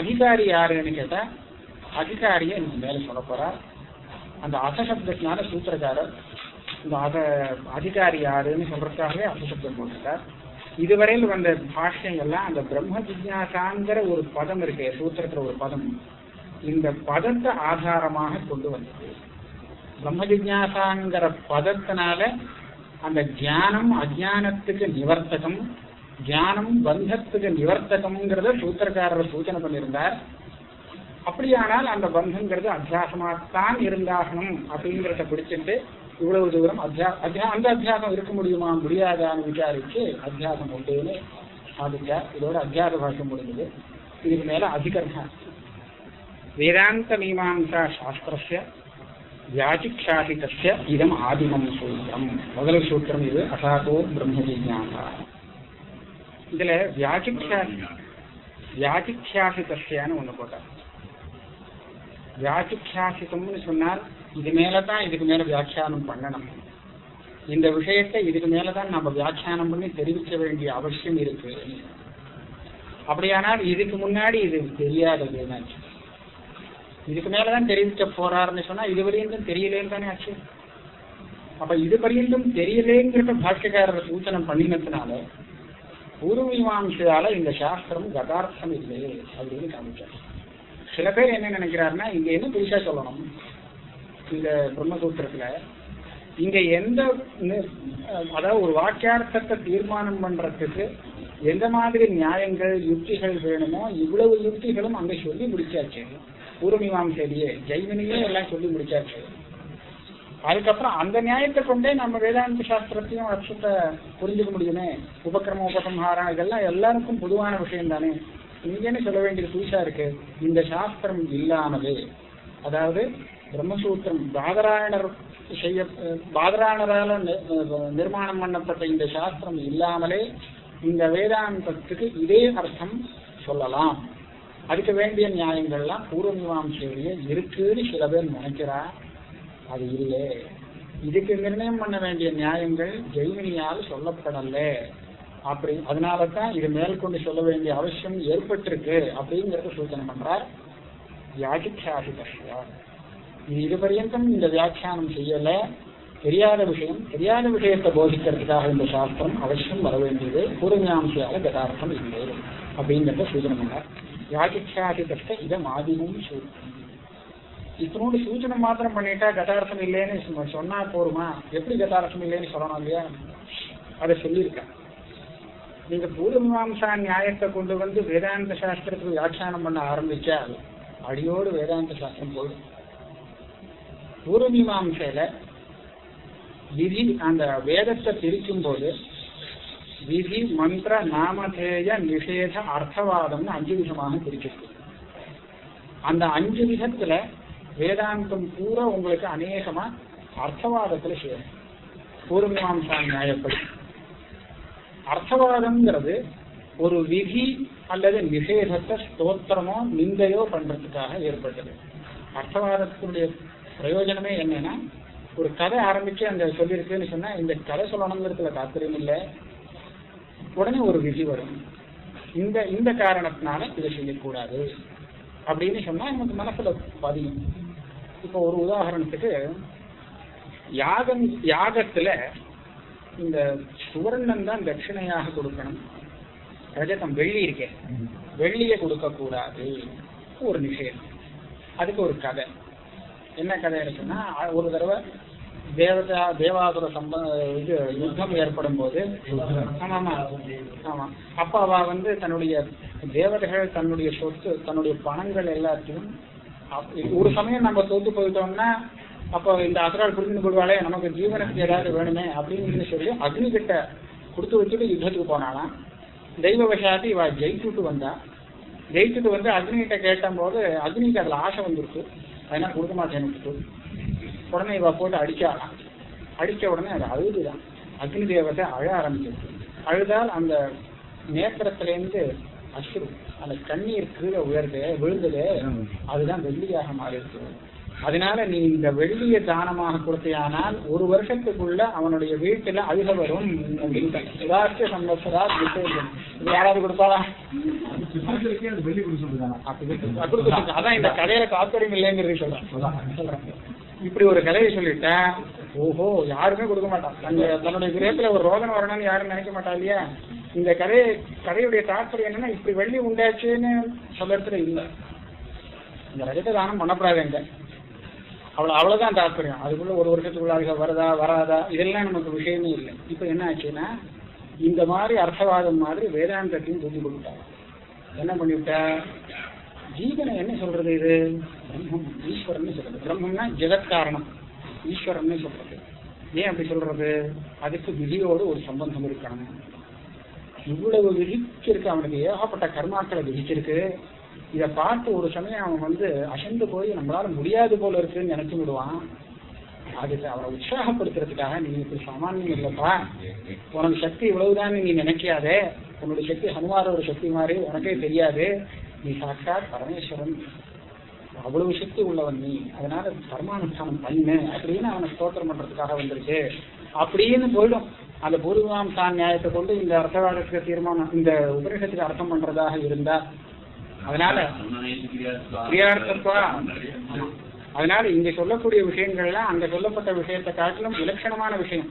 அதிகாரி யாருன்னு கேட்டா அதிகாரியை இன்னும் மேல சொல்ல போறார். அந்த அசசப்தத்தினால சூத்திரக்காரர் இந்த அத அதிகாரி யாருன்னு சொல்றதுக்காகவே அசசப்தம் போட்டிருக்கார். இதுவரையில் வந்த பாஷ்யங்கள்லாம் அந்த பிரம்ம ஜிக்ஞாசாங்கிற ஒரு பதம் இருக்கு சூத்திரத்துல ஒரு பதம். இந்த பதத்தை ஆதாரமாக கொண்டு வந்தது. பிரம்ம ஜிக்ஞாசாங்கிற பதத்தினால அந்த தியானம் அஜானத்துக்கு நிவர்த்தகம் தியானம் பந்தத்துக்கு நிவர்த்தகம்ங்கிறத சூத்திரக்காரர் சூச்சனை பண்ணியிருந்தார். அப்படியானால் அந்த பந்தங்கிறது அத்தியாசமாகத்தான் இருந்தாகணும் அப்படிங்கிறத பிடிச்சிட்டு இவ்வளவு தூரம் அத்தியா அந்த அத்தியாசம் இருக்க முடியுமா? முடியாதான்னு விசாரிச்சு அத்தியாசம் உண்டுன்னு சாதிச்சார் இதோட அத்தியாச பாஷம் முடிஞ்சது. இதுக்கு மேல அதிகரணம் வேதாந்த மீமாம்சா சாஸ்திரஸ்ய வியாச்சிக்ஷாசிதஸ்ய இதம் ஆதிமம் சூத்திரம். முதல் சூத்திரம் இது. அசாதோ பிரம்ம ஜிஜாசா இதுல வியாச்சிக்ஷா வியாச்சிக்ஷாசிதஸ்யான்னு ஒண்ணு போட்டார். வியாச்சிக்ஷாசிதம்னு சொன்னால் இது மேலதான் இதுக்கு மேல வியாக்கியானம் பண்ணணும். இந்த விஷயத்தை இதுக்கு மேலதான் நம்ம வியாக்கியானம் பண்ணி தெரிவிக்க வேண்டிய அவசியம் இருக்கு. அப்படியானால் இதுக்கு முன்னாடி இது தெரியாதது இதுக்கு மேலதான் தெரிவிக்க போறாருன்னு சொன்னா இது வரையும் தெரியலேன்னு தானே ஆச்சு? அப்ப இது பரியந்தும் தெரியலேங்கிறத பாஷ்யக்காரர் சூச்சனை பண்ணினதுனால பூர்வீமாம்சையால இந்த சாஸ்திரம் கதார்த்தம் இல்லை அப்படின்னு காமிச்சார் சில பேர் என்ன நினைக்கிறாருன்னா இங்க என்ன புதுசா சொல்லணும்? இந்த பிரம்மசூத்திரத்துல இங்க எந்த அதாவது ஒரு வாக்கியார்த்தத்தை தீர்மானம் பண்றதுக்கு எந்த மாதிரி நியாயங்கள் யுக்திகள் வேணுமோ இவ்வளவு யுக்திகளும் அங்க சொல்லி முடிச்சாச்சு. பூர்வமீமாம்சையிலேயே ஜெய்மினியே எல்லாம் சொல்லி முடிச்சாச்சு. அதுக்கப்புறம் அந்த நியாயத்தை கொண்டே நம்ம வேதாந்த சாஸ்திரத்தையும் அர்த்தத்தை புரிஞ்சுக்க முடியுமே? உபக்கிரம உபசம்ஹாரம் இதெல்லாம் எல்லாருக்கும் பொதுவான விஷயம் தானே இங்கேன்னு சொல்ல வேண்டிய புதுசா இருக்கு. இந்த சாஸ்திரம் இல்லாமலே அதாவது பிரம்மசூத்திரம் பாதராயணர் செய்ய பாதராயணரால நிர்மாணம் பண்ணப்பட்ட இந்த சாஸ்திரம் இல்லாமலே இந்த வேதாந்தத்துக்கு இதே அர்த்தம் சொல்லலாம். அதுக்கு வேண்டிய நியாயங்கள்லாம் பூர்வ மீமாம்சையிலேயே இருக்குன்னு சில பேர் நினைக்கிறா. அது இல்லை. இதுக்கு நிர்ணயம் பண்ண வேண்டிய நியாயங்கள் ஜெய்மினியால் சொல்லப்படல. அப்படி அதனால தான் இது மேற்கொண்டு சொல்ல வேண்டிய அவசியம் ஏற்பட்டிருக்கு அப்படிங்கறத சூச்சனை பண்றார் வியாக்கியாசிதா இது இதுபரியந்தம் இந்த வியாக்கியானம் செய்யல. தெரியாத விஷயம் தெரியாத விஷயத்தை போதிக்கிறதுக்காக இந்த சாஸ்திரம் அவசியம் வர வேண்டியது. பூர்வஞாம்சியால கதார்த்தம் இல்லை அப்படிங்கிறத சூச்சனை பண்ணார் வியாக்கியாசிதத்தை இதை மாதிமும் சூழ்நிலை இத்தனோடு சூச்சனை மாத்திரம் பண்ணிட்டா கதார்த்தம் இல்லைன்னு சொன்னா போருமா? எப்படி கதார்த்தம் இல்லைன்னு சொல்லணும் இல்லையா? அதை சொல்லியிருக்கேன். நீங்க பூர்வமீமாசா நியாயத்தை கொண்டு வந்து வேதாந்த சாஸ்திரத்துக்கு வியாக்கியானம் பண்ண ஆரம்பிச்சால் அடியோடு வேதாந்த சாஸ்திரம் போயிடும். பூர்வமீமாசையில விதி அந்த வேதத்தை பிரிக்கும் போது விதி மந்திர நாமதேய நிஷேத அர்த்தவாதம்னு அஞ்சு விதமாக பிரிச்சிருக்கு. அந்த அஞ்சு விதத்துல வேதாந்தம் பூரா உங்களுக்கு அநேகமா அர்த்தவாதத்துல சேரும். பூர்வமாம்சா நியாயப்படி அர்த்தவாதம்ங்கிறது ஒரு விதி அல்லது நிஷேதத்தை ஸ்தோத்திரமோ நிந்தையோ பண்றதுக்காக ஏற்பட்டது. அர்த்தவாதத்தினுடைய பிரயோஜனமே என்னன்னா ஒரு கதை ஆரம்பிச்சு அந்த சொல்லியிருக்குன்னு சொன்னா இந்த கதை சொல்லணுங்கிறதுல தாத்பரியம் இல்லை. உடனே ஒரு விதி வரும். இந்த இந்த காரணத்தினால இதை செய்யக்கூடாது அப்படின்னு சொன்னா நமக்கு மனசுல பதியும். இப்போ ஒரு உதாரணத்துக்கு யாகம் யாகத்துல இந்த சுவர்ணம் தான் தட்சிணையாக கொடுக்கணும். ரஜதம் வெள்ளி இருக்கே. வெள்ளியை கொடுக்க கூடாது ஒரு நிஷேதம். அதுக்கு ஒரு கதை. என்ன கதை இருக்குன்னா ஒரு தடவை தேவதா தேவாசுர சம்ப இது யுத்தம் ஏற்படும் போது ஆமா. ஆமா ஆமா அவ வந்து தன்னுடைய தேவதைகள் தன்னுடைய சொத்து தன்னுடைய பணங்கள் எல்லாத்தையும் ஒரு சமயம் நம்ம தோத்து போயிட்டோம்னா அப்போ இந்த அசுரால் புரிந்து கொள்வாளே நமக்கு ஜீவனுக்கு ஏதாவது வேணுமே அப்படின்னு சொல்லி அக்னி கிட்ட கொடுத்து வச்சுட்டு யுத்தத்துக்கு போனாலாம் தெய்வ விஷாத்தி இவ ஜெயிச்சுட்டு வந்தா. ஜெயிச்சுட்டு வந்து அக்னிகிட்ட கேட்டபோது அக்னிக்கு அதுல ஆசை வந்துருக்கு. அதனால கொடுக்க மாட்டேன்னு உடனே இவ போட்டு அடிச்சாலாம் அடிச்ச உடனே அது அழுதுதான். அக்னி தேவத்தை அழ ஆரம்பிச்சிருக்கு. அழுதால் அந்த நேத்திரத்திலேருந்து அசுரு அந்த கண்ணீர் கீழே உயர்ந்து விழுந்தது. அதுதான் வெள்ளியாக மாறி இருக்கு அதனால நீ இந்த வெள்ளிய தானமாக கொடுத்தையானால் ஒரு வருஷத்துக்குள்ள அவனுடைய வீட்டுல அழுக வரும் விசேஷம். இது யாராவது கொடுத்து- அதான் இந்த கதையில தாத்பரியம் இல்லைங்கிறது சொல்றேன். இப்படி ஒரு கதையை சொல்லிட்டேன். ஓஹோ யாருமே கொடுக்க மாட்டான். தன்னுடைய கிரகத்துல ஒரு ரோதனை வரணும்னு யாரும் நினைக்க மாட்டா இல்லையா? இந்த கதை கதையுடைய தாற்பயம் என்னன்னா இப்படி வெள்ளி உண்டாச்சுன்னு சொல்லறதுல இல்லை. இந்த ரஜத்தை தானம் பண்ணக்கூடாதுங்க அவ்வளோ அவ்வளோதான் தாற்பயம் அதுக்குள்ள ஒரு வருஷத்துக்குள்ளாக வருதா வராதா இதெல்லாம் நமக்கு விஷயமே இல்லை. இப்போ என்ன ஆச்சுன்னா இந்த மாதிரி அர்த்தவாதம் மாதிரி வேதாந்தத்தையும் தூக்கி கொடுத்தாங்க. என்ன பண்ணிவிட்டா? ஜீவனை என்ன சொல்றது இது? பிரம்மம் ஈஸ்வரன் சொல்றது. பிரம்மம்னா ஜெகத்காரணம் ஈஸ்வரன் சொல்றது. ஏன் அப்படி சொல்றது? அதுக்கு விதியோடு ஒரு சம்பந்தம் இருக்கணும். இவ்வளவு விதிச்சிருக்கு அவனுக்கு ஏகப்பட்ட கர்மாக்களை விதிச்சிருக்கு. இதை பார்த்து ஒரு சமயம் அவன் வந்து அசந்து போய் நம்மளால முடியாது போல இருக்குன்னு நினைச்சு விடுவான். அதுக்கு அவரை உற்சாகப்படுத்துறதுக்காக நீ இப்படி சாமானியம் இல்லப்பா. உனக்கு சக்தி இவ்வளவுதான் நீ நினைக்காதே. உன்னுடைய சக்தி ஹனுமாரோட சக்தி மாதிரி உனக்கே தெரியாது. நீ சாட்சாத் பரமேஸ்வரன். அவ்வளவு சக்தி உள்ளவன் நீ. அதனால கர்மானுஷ்டானம் பண்ணு. அப்படின்னு அவனை ஸ்தோத்திரம் பண்றதுக்காக வந்திருக்கு. அப்படின்னு போயிடும். அந்த பூர்வமாம் தான் நியாயத்தை கொண்டு இந்த அர்த்தவாதத்துக்கு தீர்மானம் இந்த உபநிஷத்துக்கு அர்த்தம் பண்றதாக இருந்தா அதனால கிரியார்த்தத்துவா அதனால இங்க சொல்லக்கூடிய விஷயங்கள்லாம் அங்க சொல்லப்பட்ட விஷயத்தை காட்டிலும் விலட்சணமான விஷயம்.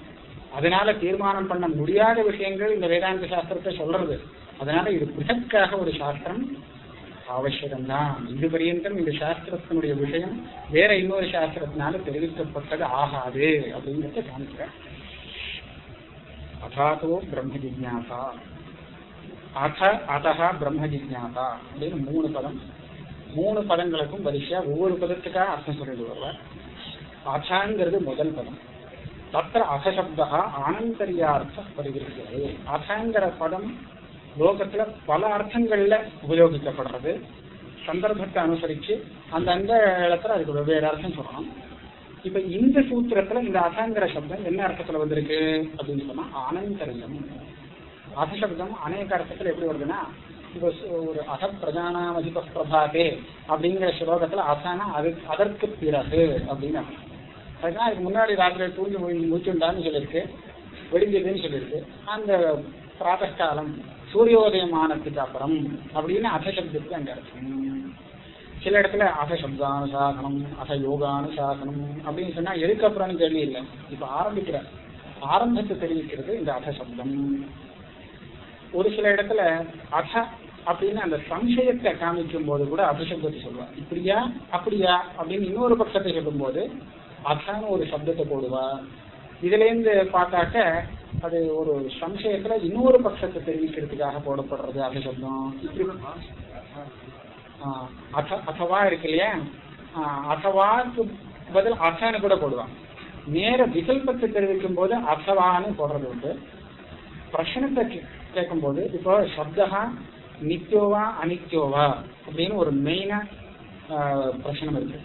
அதனால தீர்மானம் பண்ண முடியாத விஷயங்கள் இந்த வேதாந்த சாஸ்திரத்தை சொல்றது. அதனால இது பிதற்காக ஒரு சாஸ்திரம் அவசியம்தான். இது பரியந்தம் இந்த சாஸ்திரத்தினுடைய விஷயம். வேற இன்னொரு சாஸ்திரத்தினால தெரிவிக்கப்பட்டது ஆகாது அப்படிங்கிறத காமிக்கிறேன் அதாதோ பிரம்ம ஜிஜாசா அத அதஹ பிரம்ம ஜிஜாசா அப்படின்னு மூணு பதம். மூணு பதங்களுக்கும் வரிசையா ஒவ்வொரு பதத்துக்காக அர்த்தம் சொல்லிட்டு வருவார் அதாங்கிறது முதல் பதம். தத்திர அசசப்தா ஆனந்தரியார்த்த பரிவிருக்கிறது அசங்கிற பதம் லோகத்துல பல அர்த்தங்கள்ல உபயோகிக்கப்படுறது. சந்தர்ப்பத்தை அனுசரிச்சு அந்த அந்த இடத்துல அதுக்கு வெவ்வேறு அர்த்தம் சொல்லணும். இப்ப இந்த சூத்திரத்துல இந்த அசங்கிற சப்தம் என்ன அர்த்தத்துல வந்திருக்கு? அப்படின்னு சொன்னா ஆனந்தரியம் அசசப்தம் அநேக அர்த்தத்துல எப்படி வருதுன்னா இப்போ ஒரு அச பிரஜானாமதிப பிரபாதே அப்படிங்கிற ஸ்லோகத்துல அசனா அது அதற்கு பிறகு அப்படின்னு அதுதான் அதுக்கு முன்னாடி ராத்திரி தூங்கி மு- சொல்லியிருக்கு வெடிஞ்சதுன்னு சொல்லியிருக்கு. அந்த பிராத்தகாலம் சூரியோதயம் ஆனதுக்கு அப்புறம் அப்படின்னு அசசப்தத்துக்கு அங்க அர்த்தம். சில இடத்துல அச சப்தானுசாசனம் அச யோகானுசாசனம் அப்படின்னு சொன்னா எதுக்கு அப்புறம்னு கேள்வி இல்லை. இப்ப ஆரம்பிக்கிற ஆரம்பத்தை தெரிவிக்கிறது இந்த அச சப்தம். ஒரு சில இடத்துல அச அப்படின்னு அந்த சம்சயத்தை காமிக்கும் போது கூட அபிசப்தத்தை சொல்லுவா இப்படியா அப்படியா அப்படின்னு இன்னொரு பட்சத்தை சொல்லும் போது ஒரு சப்தத்தை போடுவா இதுல இருந்து பார்த்தாக்க அது ஒரு சம்சயத்துல இன்னொரு பட்சத்தை தெரிவிக்கிறதுக்காக போடப்படுறது அபிசப்தம் அத அசவா இருக்கு இல்லையா அசவாக்கு பதில் அசன்னு கூட போடுவான் நேர விகல்பத்தை தெரிவிக்கும் போது அசவான்னு போடுறது உண்டு. பிரச்சனத்தை கேட்கும் போது இப்போ சப்தகா நித்தியோவா அனித்தியோவா அப்படின்னு ஒரு மெயினா பிரச்சனை இருக்கு.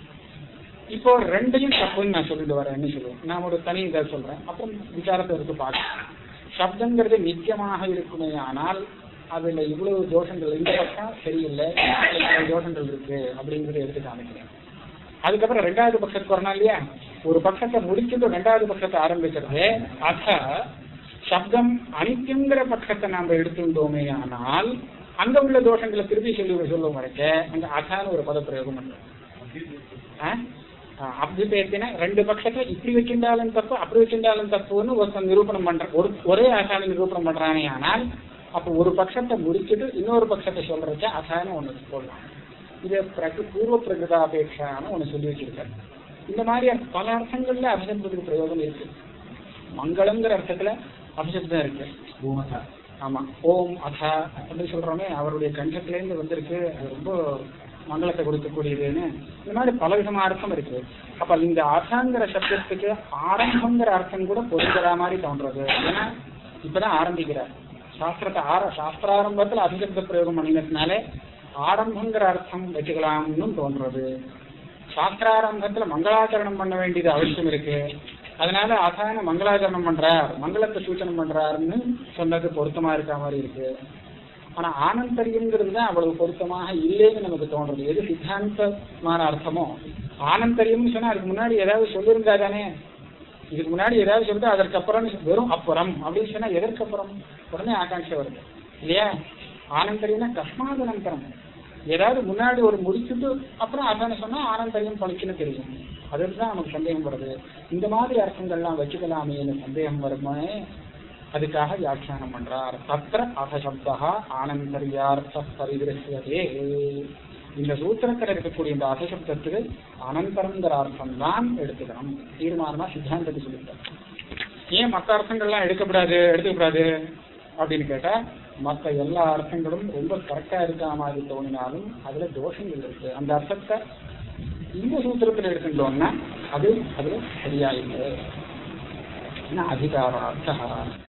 இப்போ ரெண்டையும் தப்புன்னு நான் சொல்லிட்டு வரேன் என்ன சொல்லுவேன் நான் ஒரு தனி இதை சொல்றேன். அப்புறம் விசாரத்தை எடுத்து பார்க்கலாம். சப்தங்கிறது நித்தியமாக இருக்குமே ஆனால் அதுல இவ்வளவு தோஷங்கள் இந்த பக்கம் சரியில்லை தோஷங்கள் இருக்கு அப்படிங்கறத எடுத்து காமிக்கிறேன். அதுக்கப்புறம் ரெண்டாவது பட்சத்துக்கு வரணும் இல்லையா? ஒரு பட்சத்தை முடிச்சுட்டு ரெண்டாவது பட்சத்தை ஆரம்பிக்கிறது. அத சப்தம் அனித்தியங்கிற பட்சத்தை நாம எடுத்துட்டோமே ஆனால் அங்க உள்ள தோஷங்களை திருப்பி சொல்லி சொல்லுவோம் வரைக்க அங்க அசான்னு ஒரு பதப்பிரயோகம் பண்றோம் அபிபேத்தினா ரெண்டு பட்சத்துல இப்படி வச்சிருந்தாலும் தப்பு அப்படி வச்சிருந்தாலும் தப்புன்னு ஒருத்தன் நிரூபணம் பண்ற ஒரு ஒரே ஆசான நிரூபணம் பண்றானே ஆனால் அப்ப ஒரு பட்சத்தை முடிச்சுட்டு இன்னொரு பட்சத்தை சொல்றதுக்கு அசான ஒண்ணு போடலாம். இது பிரகு பூர்வ பிரகிருதாபேட்சான்னு ஒண்ணு சொல்லி வச்சிருக்காரு. இந்த மாதிரி பல அர்த்தங்கள்ல அபிசப்தத்துக்கு பிரயோகம் இருக்கு. மங்களம்ங்கிற அர்த்தத்துல அபிசப்தம் இருக்கு. ஆமா. ஓம் அத அப்படின்னு சொல்றோமே அவருடைய கண்டத்துல இருந்து வந்திருக்கு. அது ரொம்ப மங்களத்தை கொடுக்கக்கூடியதுன்னு. இந்த மாதிரி பல விதமான அர்த்தம் இருக்கு. அப்ப இந்த அசாங்கிற சப்தத்துக்கு ஆரம்பங்கிற அர்த்தம் கூட பொருந்துற மாதிரி தோன்றது. ஏன்னா இப்பதான் ஆரம்பிக்கிறார். சாஸ்திரத்தை ஆர சாஸ்திராரம்பத்துல அதிசப்த பிரயோகம் பண்ணினதுனாலே ஆரம்பங்கிற அர்த்தம் வச்சுக்கலாம்னு தோன்றது சாஸ்திராரம்பத்துல மங்களாச்சரணம் பண்ண வேண்டியது அவசியம் இருக்கு அதனால அசாயன மங்களாச்சரணம் பண்றார் மங்களத்தை சூச்சனம் பண்றாருன்னு சொன்னது பொருத்தமா இருக்க மாதிரி இருக்கு ஆனா ஆனந்தரியங்கிறது தான் அவ்வளவு பொருத்தமாக இல்லைன்னு நமக்கு தோன்றது எது சித்தாந்தமான அர்த்தமோ ஆனந்தரியம்னு சொன்னா அதுக்கு முன்னாடி ஏதாவது சொல்லியிருந்தா தானே இதுக்கு முன்னாடி ஏதாவது சொல்லிட்டு அதற்கப்புறம் வெறும் அப்புறம் அப்படின்னு சொன்னா எதற்கப்புறம்? உடனே ஆகாங்ஷை வருது. இல்லையா? ஆனந்தரியம்னா கஸ்மாதனந்தரம் ஏதாவது முன்னாடி ஒரு முடிச்சுட்டு அப்புறம் அதான சொன்னா ஆனந்தரியம் பழிச்சுன்னு தெரியும். அதுதான் நமக்கு சந்தேகம் வருது. இந்த மாதிரி அர்த்தங்கள்லாம் வச்சுக்கலாமே சந்தேகம் வருமே. அதுக்காக வியாக்கியானம் பண்றார். தத்திர அசசப்தா ஆனந்தரியார்த்த பரிதிருஷ்யதே. இந்த சூத்திரத்தில் இருக்கக்கூடிய இந்த அசசப்தத்துக்கு அனந்தரங்கிற அர்த்தம் தான் எடுத்துக்கணும். தீர்மானமா சித்தாந்தத்தை சொல்லிட்டேன் ஏன் மற்ற அர்த்தங்கள்லாம் எடுக்கப்படாது எடுத்துக்கப்படாது அப்படின்னு கேட்டா மற்ற எல்லா அர்த்தங்களும் ரொம்ப கரெக்டா இருக்கிற மாதிரி தோணினாலும் அதுல தோஷங்கள் இருக்கு. அந்த அர்த்தத்தை இந்த சூத்திரத்துல எடுத்துட்டோம்னா அது அதுல சரியா இல்லை அர்த்தம்